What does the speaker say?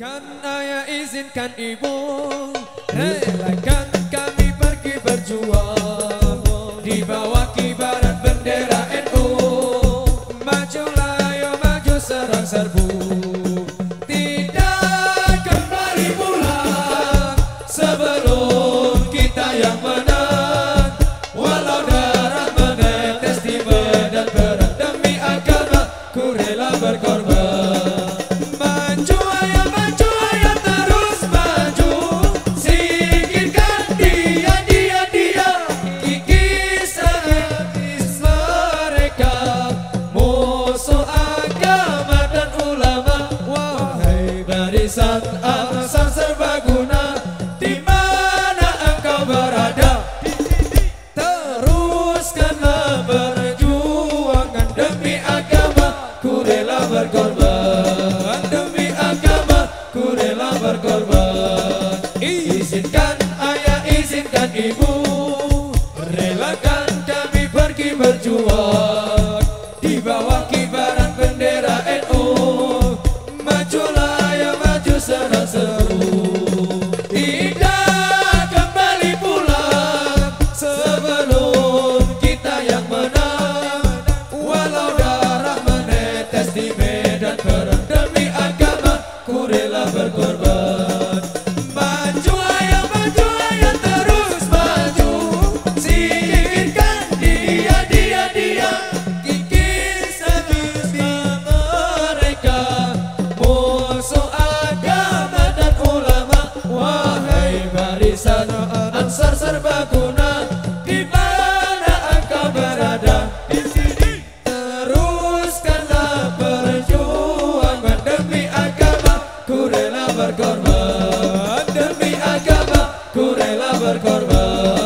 ayah izinkan ibu. Relakan kami pergi berjuang. Di bawah kibaran bendera NU. Majulah ayo maju serang serbu. Tidak kembali pulang Sebelum kita yang menang. Walau ansar serbaguna di mana engkau berada? Teruskanlah perjuangan demi agama Ku rela berkorban. Demi agama ku rela berkorban. Izinkan ayah, izinkan ibu Relakan serbaguna di mana engkau berada? Di sini. Teruskanlah perjuangan demi agama. Ku rela berkorban. Demi agama ku rela berkorban.